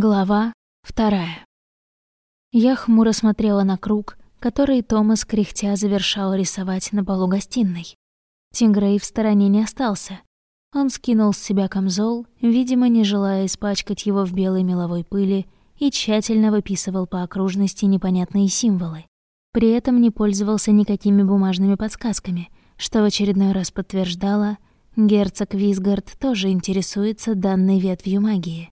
Глава вторая. Я хмуро смотрела на круг, который Томас кряхтя завершал рисовать на полу гостиной. Тингрей в стороне не остался. Он скинул с себя камзол, видимо, не желая испачкать его в белой меловой пыли, и тщательно выписывал по окружности непонятные символы. При этом не пользовался никакими бумажными подсказками, что в очередной раз подтверждало, герцог Висгард тоже интересуется данной ветвью магии.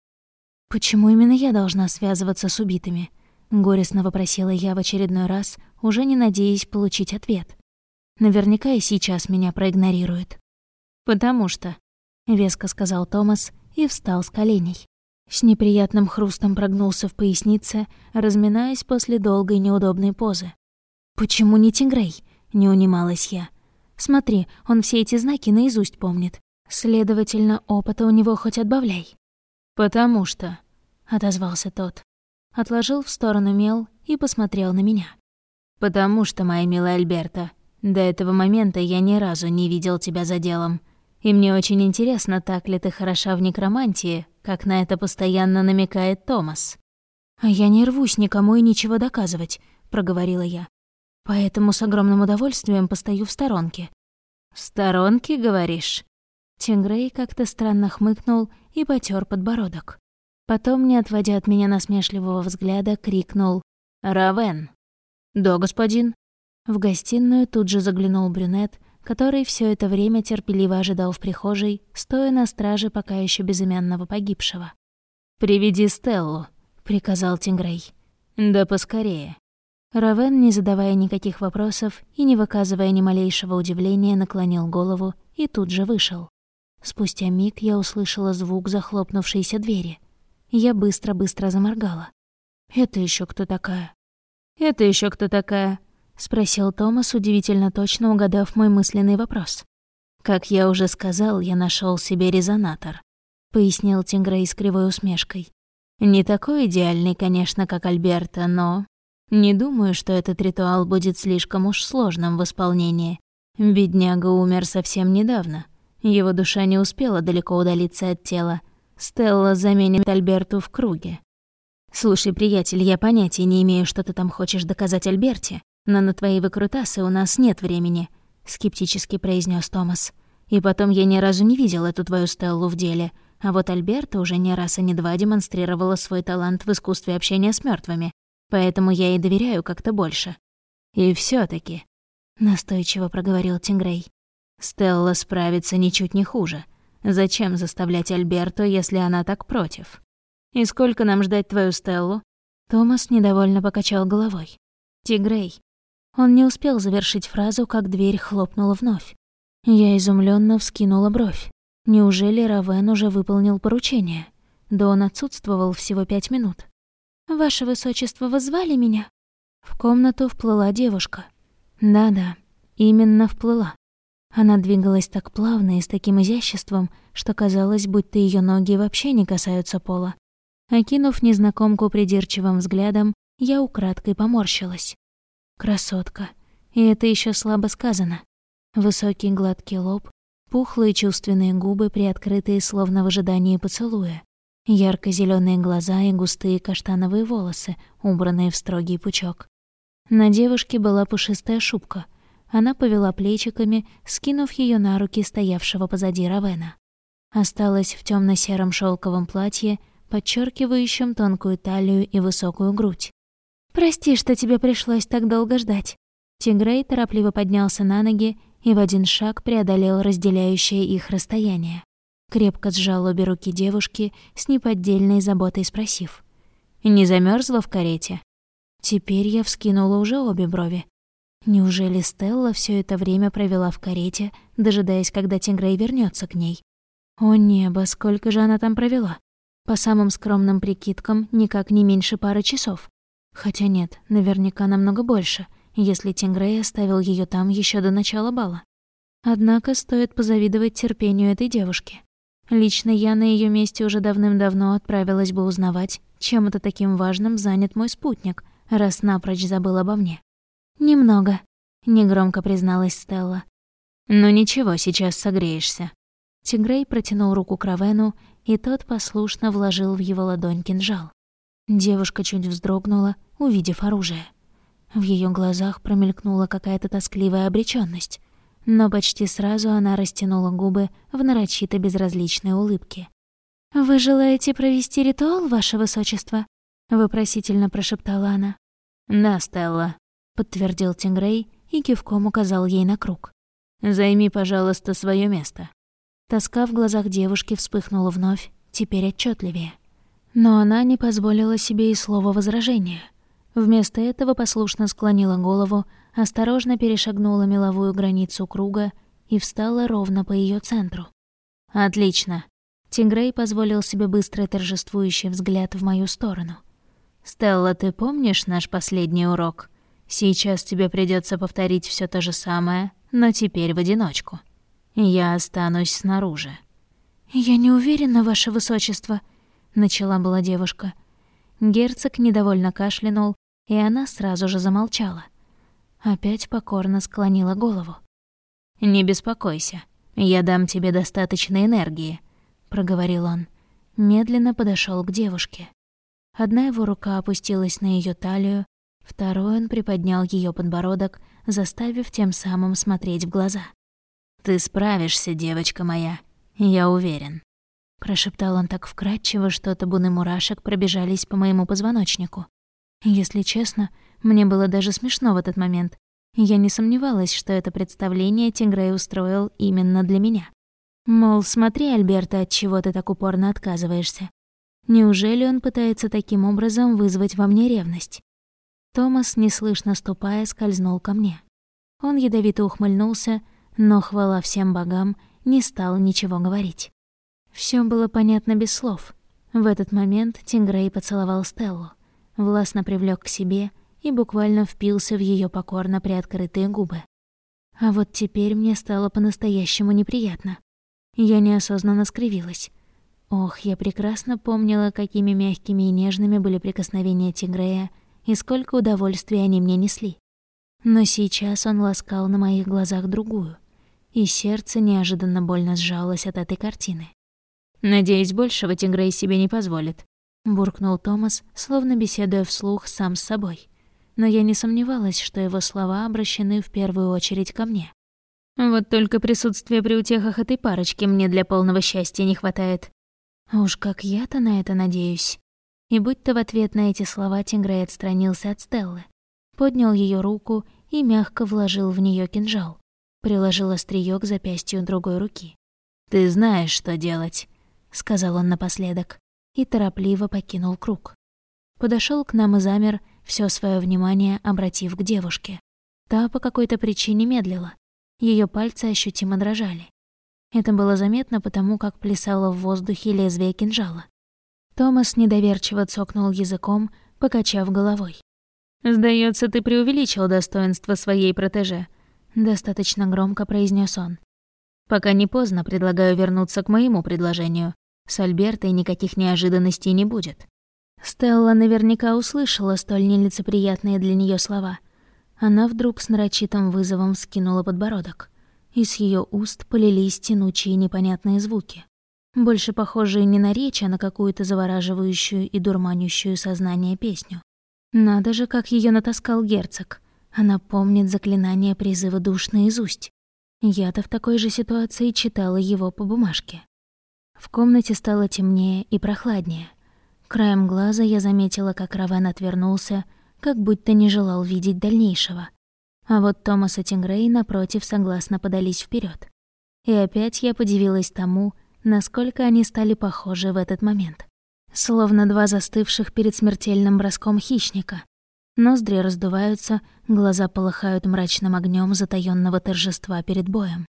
«Почему именно я должна связываться с убитыми?» — горестно вопросила я в очередной раз, уже не надеясь получить ответ. Наверняка и сейчас меня проигнорирует. «Потому что», — веско сказал Томас и встал с коленей. С неприятным хрустом прогнулся в пояснице, разминаясь после долгой неудобной позы. «Почему не Тингрей?» — не унималась я. «Смотри, он все эти знаки наизусть помнит. Следовательно, опыта у него хоть отбавляй». «Потому что...» — отозвался тот. Отложил в сторону мел и посмотрел на меня. «Потому что, моя милая Альберта, до этого момента я ни разу не видел тебя за делом. И мне очень интересно, так ли ты хороша в некромантии, как на это постоянно намекает Томас». «А я не рвусь никому и ничего доказывать», — проговорила я. «Поэтому с огромным удовольствием постою в сторонке». «В сторонке, говоришь?» Тингрей как-то странно хмыкнул и потер подбородок. Потом, не отводя от меня насмешливого взгляда, крикнул «Равен!» «Да, господин». В гостиную тут же заглянул брюнет, который все это время терпеливо ожидал в прихожей, стоя на страже пока еще безымянного погибшего. «Приведи Стеллу», — приказал Тингрей. «Да поскорее». Равен, не задавая никаких вопросов и не выказывая ни малейшего удивления, наклонил голову и тут же вышел. Спустя миг я услышала звук захлопнувшейся двери. Я быстро-быстро заморгала. «Это еще кто такая?» «Это еще кто такая?» — спросил Томас, удивительно точно угадав мой мысленный вопрос. «Как я уже сказал, я нашел себе резонатор», — пояснил Тингрей с кривой усмешкой. «Не такой идеальный, конечно, как Альберта, но... Не думаю, что этот ритуал будет слишком уж сложным в исполнении. Бедняга умер совсем недавно, его душа не успела далеко удалиться от тела. Стелла заменит Альберту в круге. «Слушай, приятель, я понятия не имею, что ты там хочешь доказать Альберте, но на твои выкрутасы у нас нет времени», — скептически произнес Томас. «И потом я ни разу не видел эту твою Стеллу в деле, а вот Альберта уже не раз и не два демонстрировала свой талант в искусстве общения с мертвыми, поэтому я ей доверяю как-то больше». «И все таки настойчиво проговорил Тингрей. Стелла справится ничуть не хуже. Зачем заставлять Альберту, если она так против? И сколько нам ждать твою Стеллу? Томас недовольно покачал головой. Тигрей. Он не успел завершить фразу, как дверь хлопнула вновь. Я изумленно вскинула бровь. Неужели Равен уже выполнил поручение? Да он отсутствовал всего пять минут. «Ваше высочество, вы звали меня?» В комнату вплыла девушка. Да-да, именно вплыла. Она двигалась так плавно и с таким изяществом, что казалось, будто ее ноги вообще не касаются пола. Окинув незнакомку придирчивым взглядом, я украдкой поморщилась. Красотка. И это еще слабо сказано. Высокий гладкий лоб, пухлые чувственные губы, приоткрытые словно в ожидании поцелуя, ярко зеленые глаза и густые каштановые волосы, убранные в строгий пучок. На девушке была пушистая шубка — она повела плечиками, скинув ее на руки стоявшего позади Равена. Осталась в темно сером шелковом платье, подчеркивающем тонкую талию и высокую грудь. «Прости, что тебе пришлось так долго ждать». Тигрей торопливо поднялся на ноги и в один шаг преодолел разделяющее их расстояние. Крепко сжал обе руки девушки, с неподдельной заботой спросив. «Не замерзла в карете?» Теперь я вскинула уже обе брови. Неужели Стелла все это время провела в карете, дожидаясь, когда Тингрей вернется к ней? О небо, сколько же она там провела? По самым скромным прикидкам, никак не меньше пары часов. Хотя нет, наверняка намного больше, если Тингрей оставил ее там еще до начала бала. Однако стоит позавидовать терпению этой девушки. Лично я на ее месте уже давным-давно отправилась бы узнавать, чем это таким важным занят мой спутник, раз напрочь забыл обо мне. «Немного», — негромко призналась Стелла. «Ну ничего, сейчас согреешься». Тигрей протянул руку к Равену, и тот послушно вложил в его ладонь кинжал. Девушка чуть вздрогнула, увидев оружие. В ее глазах промелькнула какая-то тоскливая обречённость, но почти сразу она растянула губы в нарочито безразличной улыбке. «Вы желаете провести ритуал, ваше высочество?» — вопросительно прошептала она. «Да, Стелла», — подтвердил Тингрей и кивком указал ей на круг. «Займи, пожалуйста, свое место». Тоска в глазах девушки вспыхнула вновь, теперь отчетливее. Но она не позволила себе и слова возражения. Вместо этого послушно склонила голову, осторожно перешагнула меловую границу круга и встала ровно по ее центру. «Отлично». Тингрей позволил себе быстрый торжествующий взгляд в мою сторону. «Стелла, ты помнишь наш последний урок? Сейчас тебе придется повторить все то же самое, но теперь в одиночку. Я останусь снаружи». «Я не уверена, ваше высочество», — начала была девушка. Герцог недовольно кашлянул, и она сразу же замолчала. Опять покорно склонила голову. «Не беспокойся, я дам тебе достаточно энергии», — проговорил он. Медленно подошел к девушке. Одна его рука опустилась на ее талию, второй он приподнял ее подбородок, заставив тем самым смотреть в глаза. «Ты справишься, девочка моя, я уверен». Прошептал он так вкрадчиво, что табуны мурашек пробежались по моему позвоночнику. Если честно, мне было даже смешно в этот момент. Я не сомневалась, что это представление Тингрей устроил именно для меня. Мол, смотри, Альберта, от чего ты так упорно отказываешься. Неужели он пытается таким образом вызвать во мне ревность? Томас, неслышно ступая, скользнул ко мне. Он ядовито ухмыльнулся, но, хвала всем богам, не стал ничего говорить. Все было понятно без слов. В этот момент Тингрей поцеловал Стеллу, властно привлек к себе и буквально впился в ее покорно приоткрытые губы. А вот теперь мне стало по-настоящему неприятно. Я неосознанно скривилась. Ох, я прекрасно помнила, какими мягкими и нежными были прикосновения Тигрея и сколько удовольствия они мне несли. Но сейчас он ласкал на моих глазах другую, и сердце неожиданно больно сжалось от этой картины. «Надеюсь, большего Тигрей себе не позволит», — буркнул Томас, словно беседуя вслух сам с собой. Но я не сомневалась, что его слова обращены в первую очередь ко мне. «Вот только присутствия при утехах этой парочки мне для полного счастья не хватает», уж как я-то на это надеюсь. И будь-то в ответ на эти слова Тингрей отстранился от Стеллы, поднял ее руку и мягко вложил в нее кинжал, приложил остриё к запястью другой руки. «Ты знаешь, что делать», — сказал он напоследок, и торопливо покинул круг. Подошел к нам и замер, все свое внимание обратив к девушке. Та по какой-то причине медлила. Ее пальцы ощутимо дрожали. Это было заметно потому, как плясало в воздухе лезвие кинжала. Томас недоверчиво цокнул языком, покачав головой. «Сдается, ты преувеличил достоинство своей протеже», — достаточно громко произнес он. «Пока не поздно, предлагаю вернуться к моему предложению. С Альбертой никаких неожиданностей не будет». Стелла наверняка услышала столь нелицеприятные для нее слова. Она вдруг с нарочитым вызовом скинула подбородок и с ее уст полились тянучие непонятные звуки, больше похожие не на речь, а на какую-то завораживающую и дурманящую сознание песню. Надо же, как ее натаскал герцог. Она помнит заклинание призыва душ наизусть. Я-то в такой же ситуации читала его по бумажке. В комнате стало темнее и прохладнее. Краем глаза я заметила, как Равен отвернулся, как будто не желал видеть дальнейшего. А вот Томас и Тингрей, напротив, согласно подались вперед. И опять я подивилась тому, насколько они стали похожи в этот момент. Словно два застывших перед смертельным броском хищника. Ноздри раздуваются, глаза полыхают мрачным огнем затаённого торжества перед боем.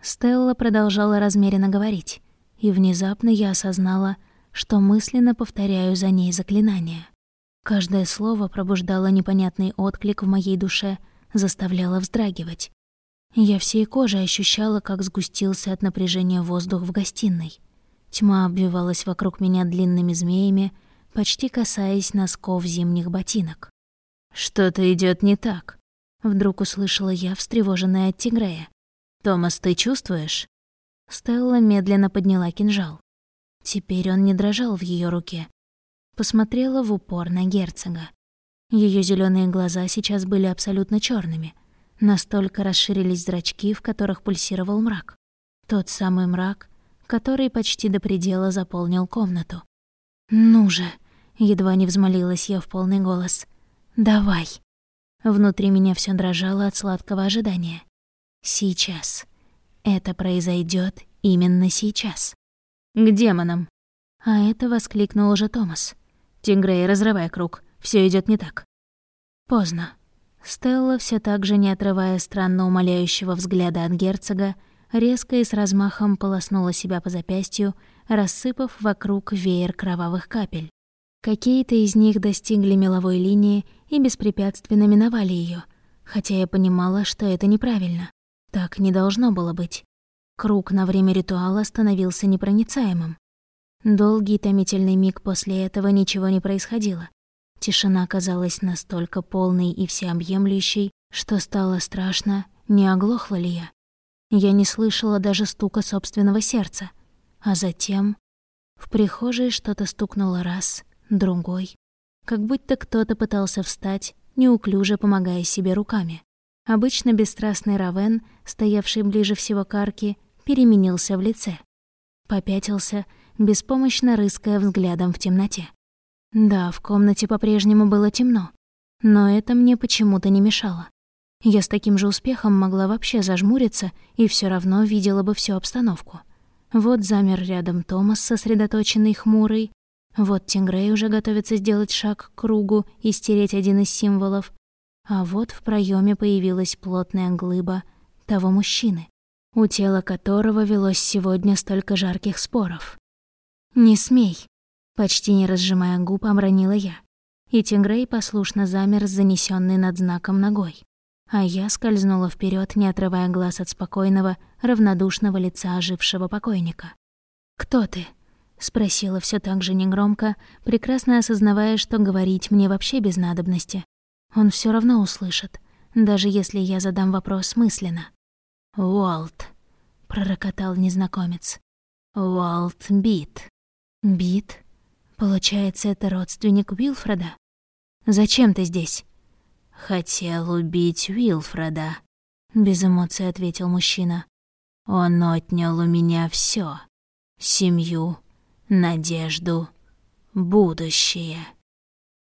Стелла продолжала размеренно говорить, и внезапно я осознала, что мысленно повторяю за ней заклинание. Каждое слово пробуждало непонятный отклик в моей душе — заставляла вздрагивать. Я всей кожей ощущала, как сгустился от напряжения воздух в гостиной. Тьма обвивалась вокруг меня длинными змеями, почти касаясь носков зимних ботинок. «Что-то идет не так», — вдруг услышала я, встревоженная от Тигрея. «Томас, ты чувствуешь?» Стелла медленно подняла кинжал. Теперь он не дрожал в ее руке. посмотрела в упор на герцога. Ее зеленые глаза сейчас были абсолютно черными. Настолько расширились зрачки, в которых пульсировал мрак. Тот самый мрак, который почти до предела заполнил комнату. «Ну же!» — едва не взмолилась я в полный голос. «Давай!» Внутри меня все дрожало от сладкого ожидания. Сейчас. Это произойдет именно сейчас. К демонам. А это воскликнул уже Томас. Тингрей, разрывай круг. Все идет не так. Поздно. Стелла, все так же не отрывая странно умоляющего взгляда от герцога, резко и с размахом полоснула себя по запястью, рассыпав вокруг веер кровавых капель. Какие-то из них достигли меловой линии и беспрепятственно миновали ее, хотя я понимала, что это неправильно. Так не должно было быть. Круг на время ритуала становился непроницаемым. Долгий томительный миг после этого ничего не происходило. Тишина казалась настолько полной и всеобъемлющей, что стало страшно, не оглохла ли я. Я не слышала даже стука собственного сердца. А затем в прихожей что-то стукнуло раз, другой. Как будто кто-то пытался встать, неуклюже помогая себе руками. Обычно бесстрастный Равен, стоявший ближе всего к арке, переменился в лице. Попятился, беспомощно рыская взглядом в темноте. Да, в комнате по-прежнему было темно, но это мне почему-то не мешало. Я с таким же успехом могла вообще зажмуриться и все равно видела бы всю обстановку. Вот замер рядом Томас, сосредоточенный хмурый. Вот Тингрей уже готовится сделать шаг к кругу и стереть один из символов. А вот в проеме появилась плотная глыба того мужчины, у тела которого велось сегодня столько жарких споров. «Не смей!» Почти не разжимая губ, обронила я. И Тингрей послушно замер с занесённой над знаком ногой. А я скользнула вперед, не отрывая глаз от спокойного, равнодушного лица ожившего покойника. «Кто ты?» — спросила все так же негромко, прекрасно осознавая, что говорить мне вообще без надобности. Он все равно услышит, даже если я задам вопрос мысленно. «Уолт», — пророкотал незнакомец. «Уолт Бит». Бит? Получается, это родственник Уилфреда? Зачем ты здесь? Хотел убить Уилфреда, без эмоций ответил мужчина. Он отнял у меня все: семью, надежду, будущее.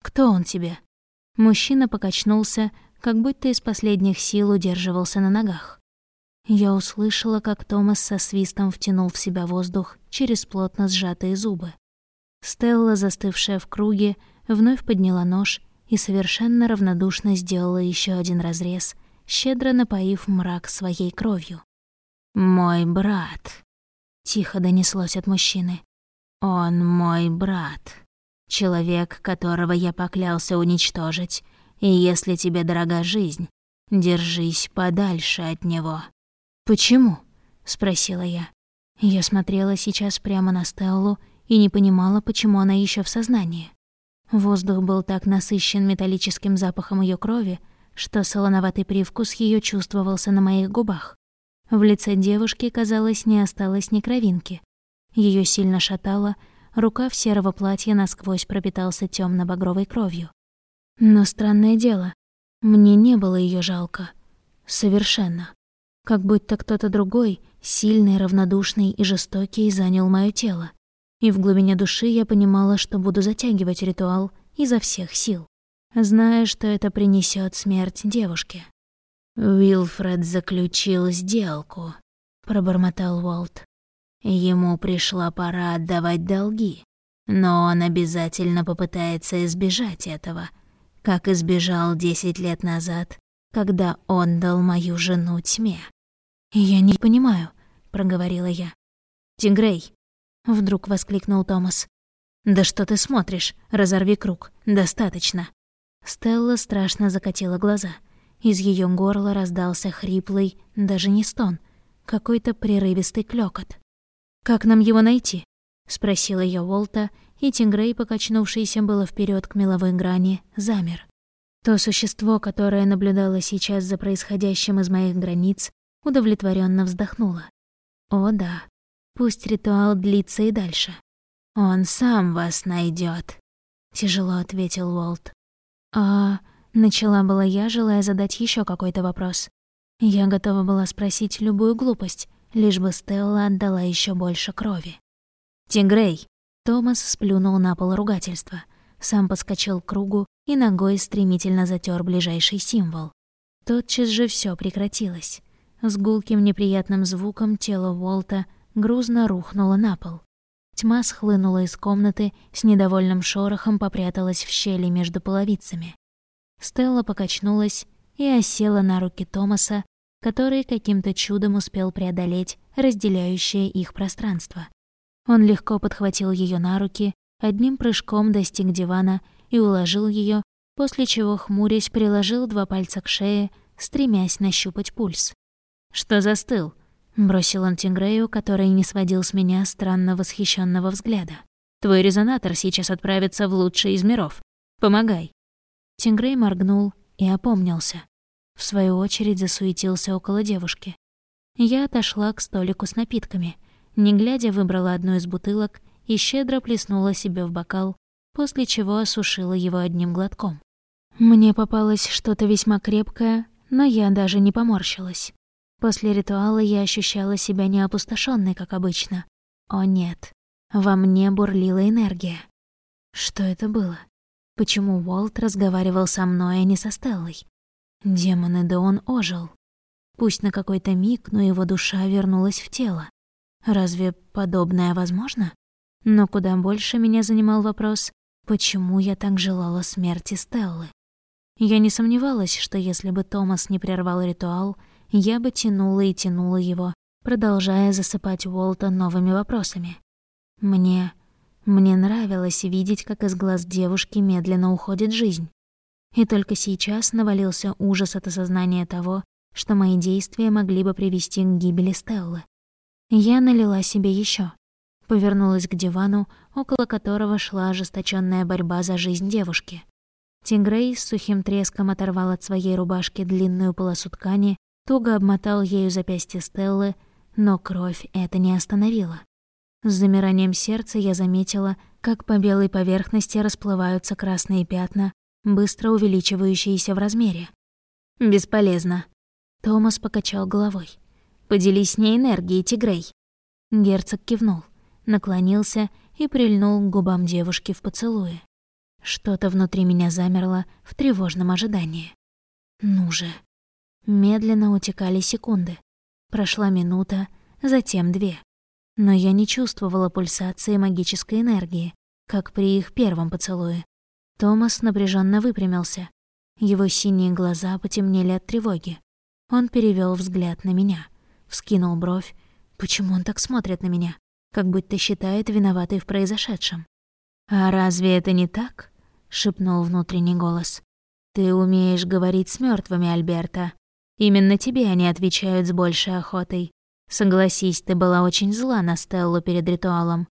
Кто он тебе? Мужчина покачнулся, как будто из последних сил удерживался на ногах. Я услышала, как Томас со свистом втянул в себя воздух через плотно сжатые зубы. Стелла, застывшая в круге, вновь подняла нож и совершенно равнодушно сделала еще один разрез, щедро напоив мрак своей кровью. «Мой брат», — тихо донеслось от мужчины. «Он мой брат, человек, которого я поклялся уничтожить, и если тебе дорога жизнь, держись подальше от него». «Почему?» — спросила я. Я смотрела сейчас прямо на Стеллу и не понимала, почему она еще в сознании. Воздух был так насыщен металлическим запахом ее крови, что солоноватый привкус ее чувствовался на моих губах. В лице девушки, казалось, не осталось ни кровинки. Ее сильно шатало, рукав серого платья насквозь пропитался темно багровой кровью. Но странное дело, мне не было ее жалко. Совершенно как будто кто-то другой, сильный, равнодушный и жестокий, занял мое тело. И в глубине души я понимала, что буду затягивать ритуал изо всех сил, зная, что это принесет смерть девушке. «Уилфред заключил сделку», — пробормотал Уолт. «Ему пришла пора отдавать долги, но он обязательно попытается избежать этого, как избежал десять лет назад, когда он дал мою жену тьме». «Я не понимаю», — проговорила я. «Тингрей!» — вдруг воскликнул Томас. «Да что ты смотришь? Разорви круг. Достаточно». Стелла страшно закатила глаза. Из ее горла раздался хриплый, даже не стон, какой-то прерывистый клёкот. «Как нам его найти?» — спросила я Уолта, и Тингрей, покачнувшийся было вперед к меловой грани, замер. То существо, которое наблюдало сейчас за происходящим из моих границ, удовлетворенно вздохнула. О да, пусть ритуал длится и дальше. Он сам вас найдет. тяжело ответил Уолт. А начала была я, желая задать еще какой-то вопрос. Я готова была спросить любую глупость, лишь бы Стелла отдала еще больше крови. «Тигрей!» Томас сплюнул на пол ругательства, сам подскочил к кругу и ногой стремительно затер ближайший символ. Тотчас же все прекратилось. С гулким неприятным звуком тело Уолта грузно рухнуло на пол. Тьма схлынула из комнаты, с недовольным шорохом попряталась в щели между половицами. Стелла покачнулась и осела на руки Томаса, который каким-то чудом успел преодолеть разделяющее их пространство. Он легко подхватил ее на руки, одним прыжком достиг дивана и уложил ее, после чего, хмурясь, приложил два пальца к шее, стремясь нащупать пульс. «Что застыл?» Бросил он Тингрею, который не сводил с меня странно восхищенного взгляда. «Твой резонатор сейчас отправится в лучший из миров. Помогай». Тингрей моргнул и опомнился. В свою очередь засуетился около девушки. Я отошла к столику с напитками, не глядя выбрала одну из бутылок и щедро плеснула себе в бокал, после чего осушила его одним глотком. Мне попалось что-то весьма крепкое, но я даже не поморщилась. После ритуала я ощущала себя не опустошенной, как обычно. О нет, во мне бурлила энергия. Что это было? Почему Уолт разговаривал со мной, а не со Стеллой? Демоны, да он ожил. Пусть на какой-то миг, но его душа вернулась в тело. Разве подобное возможно? Но куда больше меня занимал вопрос, почему я так желала смерти Стеллы. Я не сомневалась, что если бы Томас не прервал ритуал, я бы тянула и тянула его, продолжая засыпать Уолта новыми вопросами. Мне... мне нравилось видеть, как из глаз девушки медленно уходит жизнь. И только сейчас навалился ужас от осознания того, что мои действия могли бы привести к гибели Стеллы. Я налила себе еще, повернулась к дивану, около которого шла ожесточенная борьба за жизнь девушки. Тингрей с сухим треском оторвал от своей рубашки длинную полосу ткани туго обмотал ею запястье Стеллы, но кровь это не остановила. С замиранием сердца я заметила, как по белой поверхности расплываются красные пятна, быстро увеличивающиеся в размере. «Бесполезно». Томас покачал головой. «Поделись с ней энергией, Тигрей». Герцог кивнул, наклонился и прильнул к губам девушки в поцелуе. Что-то внутри меня замерло в тревожном ожидании. «Ну же!» Медленно утекали секунды. Прошла минута, затем две. Но я не чувствовала пульсации магической энергии, как при их первом поцелуе. Томас напряженно выпрямился. Его синие глаза потемнели от тревоги. Он перевел взгляд на меня, вскинул бровь. Почему он так смотрит на меня? Как будто считает виноватой в произошедшем. «А разве это не так?» — шепнул внутренний голос. «Ты умеешь говорить с мертвыми, Альберта. Именно тебе они отвечают с большей охотой. Согласись, ты была очень зла на Стеллу перед ритуалом.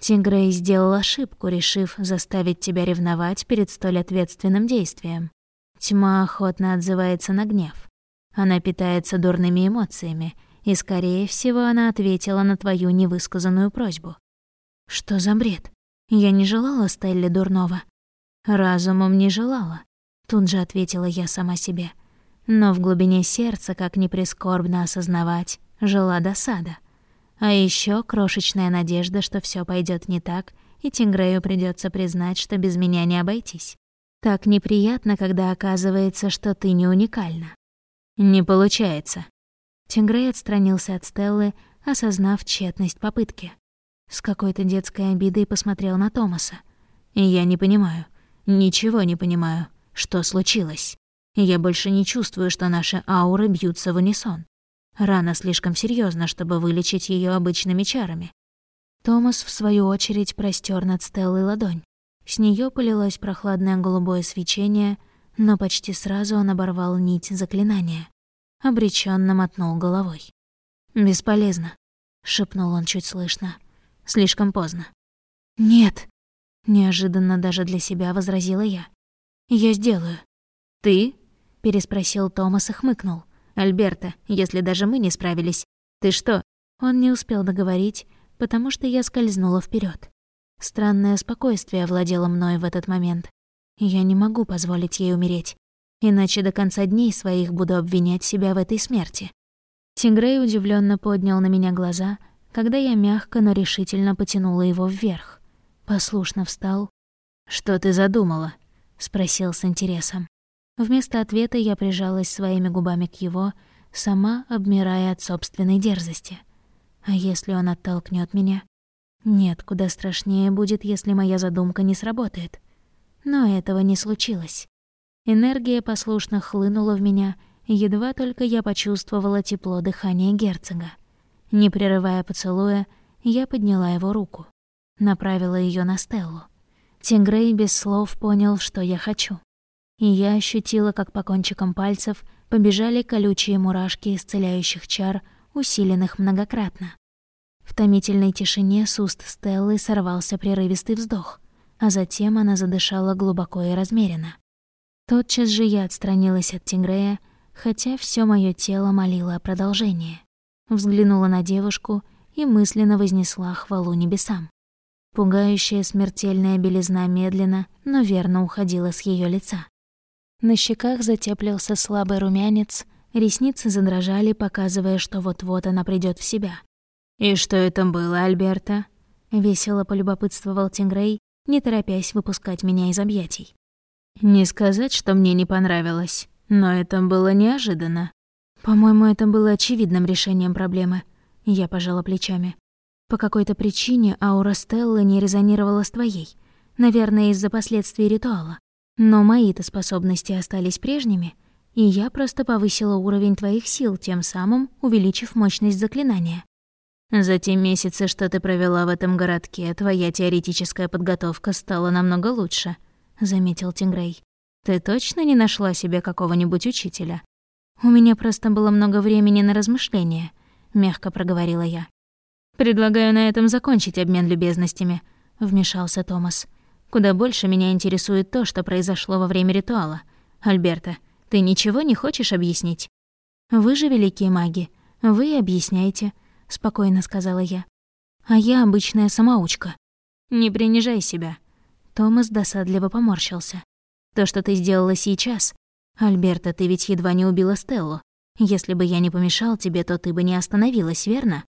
Тигрей сделал ошибку, решив заставить тебя ревновать перед столь ответственным действием. Тьма охотно отзывается на гнев. Она питается дурными эмоциями, и, скорее всего, она ответила на твою невысказанную просьбу. Что за бред? Я не желала Стелле дурного. Разумом не желала. Тут же ответила я сама себе. Но в глубине сердца, как ни прискорбно осознавать, жила досада. А еще крошечная надежда, что все пойдет не так, и Тингрею придется признать, что без меня не обойтись. Так неприятно, когда оказывается, что ты не уникальна. Не получается. Тингрей отстранился от Стеллы, осознав тщетность попытки. С какой-то детской обидой посмотрел на Томаса. «Я не понимаю. Ничего не понимаю. Что случилось?» Я больше не чувствую, что наши ауры бьются в унисон. Рана слишком серьезна, чтобы вылечить ее обычными чарами. Томас, в свою очередь, простер над Стеллой ладонь. С нее полилось прохладное голубое свечение, но почти сразу он оборвал нить заклинания. Обреченно мотнул головой. «Бесполезно», — шепнул он чуть слышно. «Слишком поздно». «Нет», — неожиданно даже для себя возразила я. «Я сделаю». «Ты?» — переспросил Томас и хмыкнул. «Альберта, если даже мы не справились, ты что?» Он не успел договорить, потому что я скользнула вперед. Странное спокойствие овладело мной в этот момент. Я не могу позволить ей умереть, иначе до конца дней своих буду обвинять себя в этой смерти. Тингрей удивленно поднял на меня глаза, когда я мягко, но решительно потянула его вверх. Послушно встал. «Что ты задумала?» — спросил с интересом. Вместо ответа я прижалась своими губами к его, сама обмирая от собственной дерзости. А если он оттолкнет меня? Нет, куда страшнее будет, если моя задумка не сработает. Но этого не случилось. Энергия послушно хлынула в меня, едва только я почувствовала тепло дыхания герцога. Не прерывая поцелуя, я подняла его руку, направила ее на Стеллу. Тингрей без слов понял, что я хочу. И я ощутила, как по кончикам пальцев побежали колючие мурашки исцеляющих чар, усиленных многократно. В томительной тишине с уст Стеллы сорвался прерывистый вздох, а затем она задышала глубоко и размеренно. Тотчас же я отстранилась от Тингрея, хотя все мое тело молило о продолжении. Взглянула на девушку и мысленно вознесла хвалу небесам. Пугающая смертельная белизна медленно, но верно уходила с ее лица. На щеках затеплился слабый румянец, ресницы задрожали, показывая, что вот-вот она придет в себя. «И что это было, Альберта?» — весело полюбопытствовал Тингрей, не торопясь выпускать меня из объятий. «Не сказать, что мне не понравилось, но это было неожиданно. По-моему, это было очевидным решением проблемы». Я пожала плечами. По какой-то причине аура Стеллы не резонировала с твоей. Наверное, из-за последствий ритуала. Но мои-то способности остались прежними, и я просто повысила уровень твоих сил, тем самым увеличив мощность заклинания. За те месяцы, что ты провела в этом городке, твоя теоретическая подготовка стала намного лучше, заметил Тингрей. Ты точно не нашла себе какого-нибудь учителя? У меня просто было много времени на размышления, мягко проговорила я. Предлагаю на этом закончить обмен любезностями, вмешался Томас. Куда больше меня интересует то, что произошло во время ритуала. Альберта, ты ничего не хочешь объяснить? Вы же великие маги. Вы объясняете, спокойно сказала я. А я обычная самоучка. Не принижай себя. Томас досадливо поморщился. То, что ты сделала сейчас. Альберта, ты ведь едва не убила Стеллу. Если бы я не помешал тебе, то ты бы не остановилась, верно?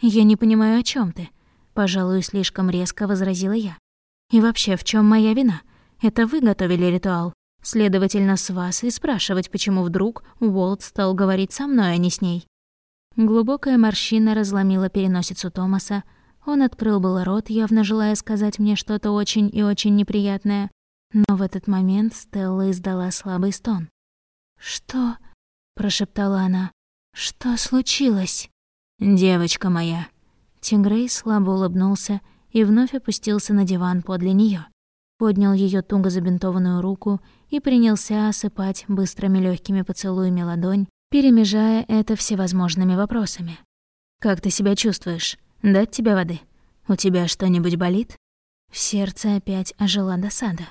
Я не понимаю, о чем ты. Пожалуй, слишком резко возразила я. И вообще, в чем моя вина? Это вы готовили ритуал. Следовательно, с вас и спрашивать, почему вдруг Уолт стал говорить со мной, а не с ней. Глубокая морщина разломила переносицу Томаса. Он открыл было рот, явно желая сказать мне что-то очень и очень неприятное. Но в этот момент Стелла издала слабый стон. «Что?» — прошептала она. «Что случилось?» «Девочка моя». Тингрей слабо улыбнулся и вновь опустился на диван подле нее, поднял ее туго забинтованную руку и принялся осыпать быстрыми легкими поцелуями ладонь, перемежая это всевозможными вопросами. «Как ты себя чувствуешь? Дать тебе воды? У тебя что-нибудь болит?» В сердце опять ожила досада,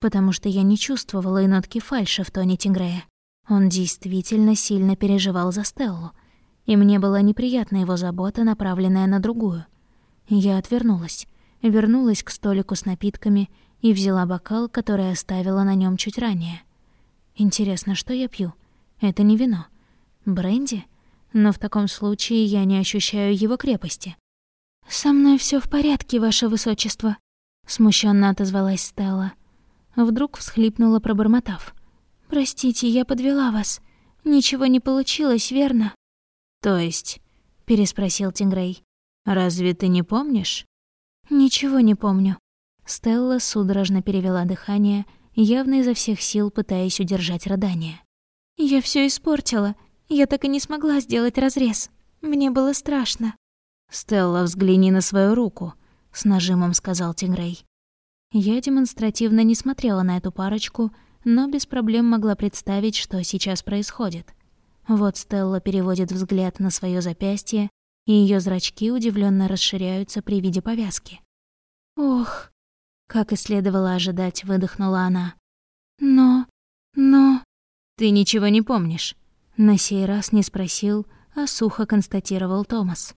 потому что я не чувствовала и нотки фальши в тоне Тингрея. Он действительно сильно переживал за Стеллу, и мне была неприятна его забота, направленная на другую. Я отвернулась, вернулась к столику с напитками и взяла бокал, который оставила на нем чуть ранее. Интересно, что я пью? Это не вино. Бренди? Но в таком случае я не ощущаю его крепости. «Со мной все в порядке, ваше высочество», — смущенно отозвалась Стелла. Вдруг всхлипнула, пробормотав. «Простите, я подвела вас. Ничего не получилось, верно?» «То есть?» — переспросил Тингрей. «Разве ты не помнишь?» «Ничего не помню». Стелла судорожно перевела дыхание, явно изо всех сил пытаясь удержать рыдание. «Я все испортила. Я так и не смогла сделать разрез. Мне было страшно». «Стелла, взгляни на свою руку», — с нажимом сказал Тингрей. Я демонстративно не смотрела на эту парочку, но без проблем могла представить, что сейчас происходит. Вот Стелла переводит взгляд на свое запястье, и ее зрачки удивленно расширяются при виде повязки. «Ох!» — как и следовало ожидать, выдохнула она. «Но... но...» «Ты ничего не помнишь?» На сей раз не спросил, а сухо констатировал Томас.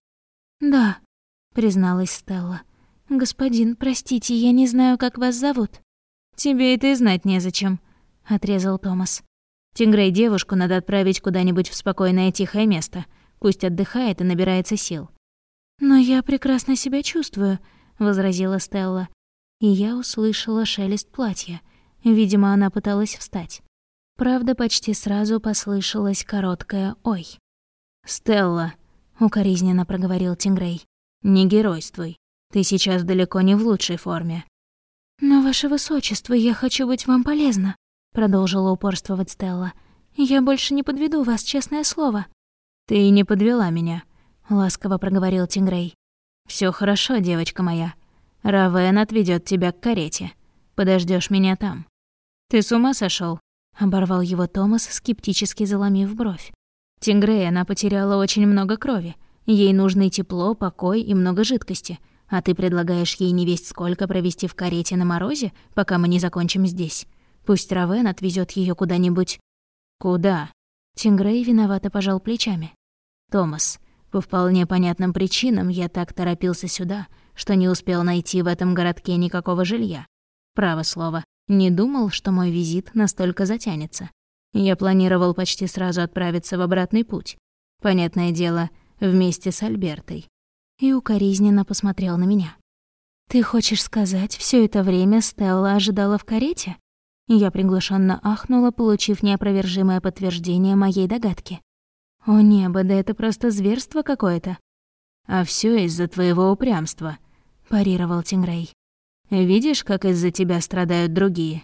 «Да», — призналась Стелла. «Господин, простите, я не знаю, как вас зовут». «Тебе это и знать незачем», — отрезал Томас. «Тингрей девушку надо отправить куда-нибудь в спокойное тихое место. Пусть отдыхает и набирается сил». «Но я прекрасно себя чувствую», — возразила Стелла. И я услышала шелест платья. Видимо, она пыталась встать. Правда, почти сразу послышалось короткое «Ой». «Стелла», — укоризненно проговорил Тингрей, — «не геройствуй. Ты сейчас далеко не в лучшей форме». «Но, ваше высочество, я хочу быть вам полезна», — продолжила упорствовать Стелла. «Я больше не подведу вас, честное слово». «Ты не подвела меня», — ласково проговорил Тингрей. Все хорошо, девочка моя. Равен отведет тебя к карете. Подождешь меня там». «Ты с ума сошел? оборвал его Томас, скептически заломив бровь. «Тингрей, она потеряла очень много крови. Ей нужны тепло, покой и много жидкости. А ты предлагаешь ей не весть сколько провести в карете на морозе, пока мы не закончим здесь. Пусть Равен отвезет ее куда-нибудь». «Куда?» Тингрей виновато пожал плечами. «Томас, по вполне понятным причинам я так торопился сюда, что не успел найти в этом городке никакого жилья. Право слово, не думал, что мой визит настолько затянется. Я планировал почти сразу отправиться в обратный путь. Понятное дело, вместе с Альбертой. И укоризненно посмотрел на меня. «Ты хочешь сказать, все это время Стелла ожидала в карете?» Я приглушенно ахнула, получив неопровержимое подтверждение моей догадки. «О небо, да это просто зверство какое-то!» «А все из-за твоего упрямства», — парировал Тингрей. «Видишь, как из-за тебя страдают другие?»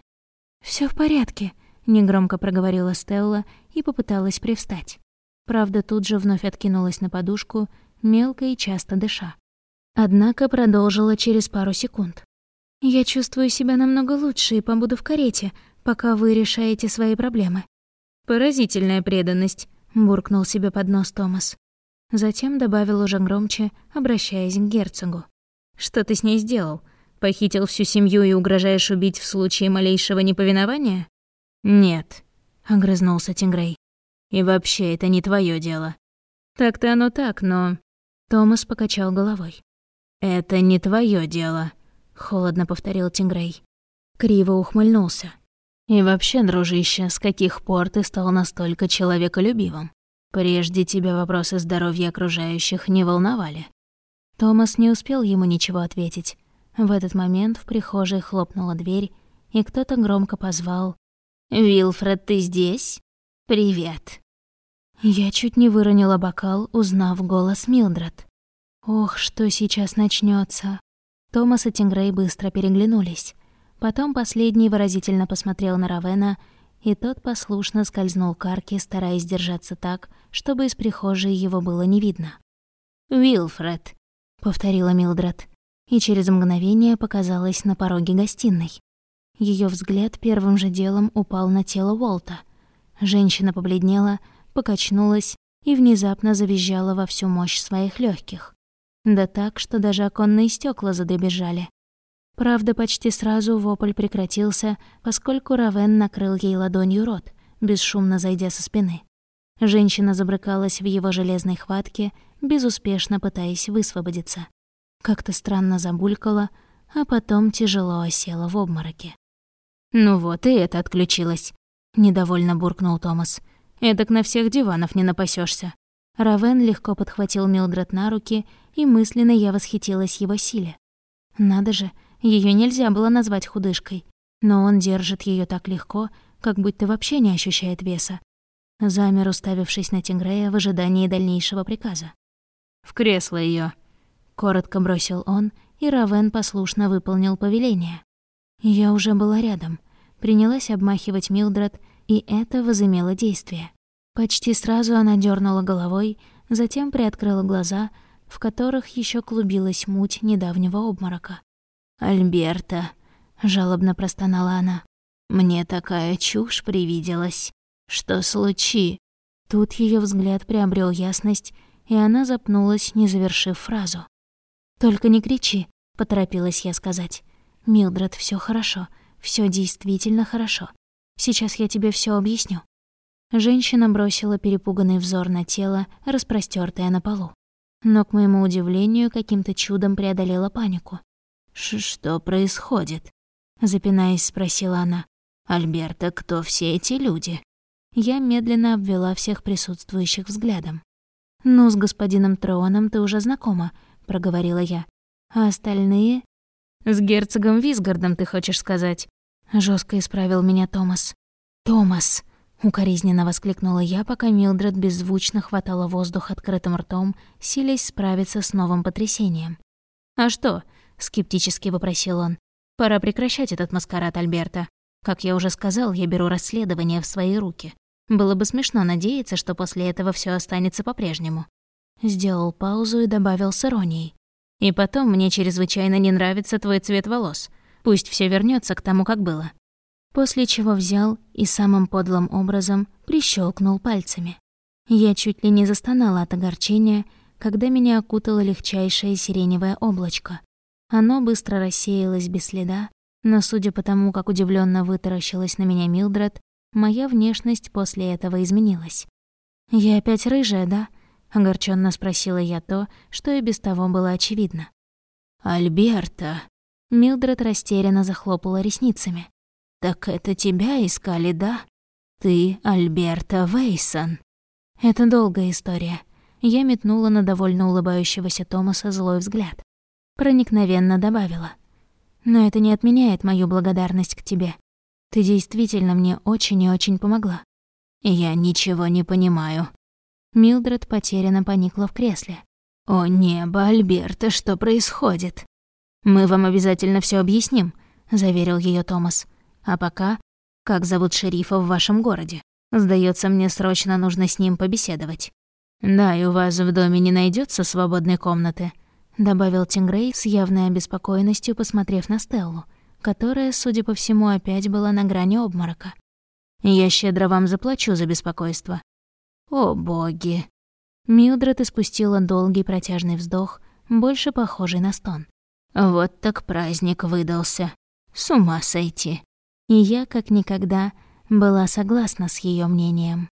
Все в порядке», негромко проговорила Стелла и попыталась привстать. Правда, тут же вновь откинулась на подушку, мелко и часто дыша. Однако продолжила через пару секунд. «Я чувствую себя намного лучше и побуду в карете, пока вы решаете свои проблемы». «Поразительная преданность», — буркнул себе под нос Томас. Затем добавил уже громче, обращаясь к герцогу. «Что ты с ней сделал? Похитил всю семью и угрожаешь убить в случае малейшего неповинования?» «Нет», — огрызнулся Тингрей. «И вообще, это не твое дело». «Так-то оно так, но...» Томас покачал головой. «Это не твое дело», — холодно повторил Тингрей. Криво ухмыльнулся. «И вообще, дружище, с каких пор ты стал настолько человеколюбивым? Прежде тебя вопросы здоровья окружающих не волновали». Томас не успел ему ничего ответить. В этот момент в прихожей хлопнула дверь, и кто-то громко позвал «Вилфред, ты здесь? Привет!» Я чуть не выронила бокал, узнав голос Милдред. Ох, что сейчас начнется. Томас и Тингрей быстро переглянулись. Потом последний выразительно посмотрел на Равена, и тот послушно скользнул к арке, стараясь держаться так, чтобы из прихожей его было не видно. «Вилфред», — повторила Милдред, и через мгновение показалась на пороге гостиной. Ее взгляд первым же делом упал на тело Уолта. Женщина побледнела, покачнулась и внезапно завизжала во всю мощь своих легких. Да так, что даже оконные стекла задребезжали. Правда, почти сразу вопль прекратился, поскольку Равен накрыл ей ладонью рот, бесшумно зайдя со спины. Женщина забрыкалась в его железной хватке, безуспешно пытаясь высвободиться. Как-то странно забулькала, а потом тяжело осела в обмороке. «Ну вот, и это отключилось», — недовольно буркнул Томас. «Эдак на всех диванов не напасешься. Равен легко подхватил Милдред на руки, и мысленно я восхитилась его силе. Надо же, ее нельзя было назвать худышкой, но он держит ее так легко, как будто вообще не ощущает веса. Замер, уставившись на Тингрея в ожидании дальнейшего приказа. «В кресло ее, коротко бросил он, и Равен послушно выполнил повеление. Я уже была рядом, принялась обмахивать Милдред, и это возымело действие. Почти сразу она дернула головой, затем приоткрыла глаза, в которых еще клубилась муть недавнего обморока. «Альберта», — жалобно простонала она, — «мне такая чушь привиделась. Что случи?» Тут ее взгляд приобрел ясность, и она запнулась, не завершив фразу. «Только не кричи», — поторопилась я сказать. «Милдред, все хорошо, все действительно хорошо. Сейчас я тебе все объясню». Женщина бросила перепуганный взор на тело, распростёртое на полу. Но, к моему удивлению, каким-то чудом преодолела панику. «Что происходит?» Запинаясь, спросила она. «Альберта, кто все эти люди?» Я медленно обвела всех присутствующих взглядом. «Ну, с господином Троаном ты уже знакома», — проговорила я. «А остальные?» «С герцогом Висгардом, ты хочешь сказать?» Жестко исправил меня Томас. «Томас!» — укоризненно воскликнула я, пока Милдред беззвучно хватала воздух открытым ртом, силясь справиться с новым потрясением. «А что?» — скептически вопросил он. «Пора прекращать этот маскарад Альберта. Как я уже сказал, я беру расследование в свои руки. Было бы смешно надеяться, что после этого все останется по-прежнему». Сделал паузу и добавил с иронией. «И потом мне чрезвычайно не нравится твой цвет волос. Пусть все вернется к тому, как было». После чего взял и самым подлым образом прищелкнул пальцами. Я чуть ли не застонала от огорчения, когда меня окутало легчайшее сиреневое облачко. Оно быстро рассеялось без следа, но судя по тому, как удивленно вытаращилась на меня Милдред, моя внешность после этого изменилась. «Я опять рыжая, да?» — огорченно спросила я то, что и без того было очевидно. «Альберта!» Милдред растерянно захлопала ресницами. «Так это тебя искали, да? Ты Альберта Вейсон?» «Это долгая история». Я метнула на довольно улыбающегося Томаса злой взгляд. Проникновенно добавила. «Но это не отменяет мою благодарность к тебе. Ты действительно мне очень и очень помогла». «Я ничего не понимаю». Милдред потерянно поникла в кресле. «О небо, Альберта, что происходит?» «Мы вам обязательно все объясним», — заверил ее Томас. «А пока, как зовут шерифа в вашем городе? Сдается мне, срочно нужно с ним побеседовать». «Да, и у вас в доме не найдется свободной комнаты», — добавил Тингрей с явной обеспокоенностью, посмотрев на Стеллу, которая, судя по всему, опять была на грани обморока. «Я щедро вам заплачу за беспокойство». «О, боги!» Милдред испустила долгий протяжный вздох, больше похожий на стон. Вот так праздник выдался. С ума сойти. И я, как никогда, была согласна с ее мнением.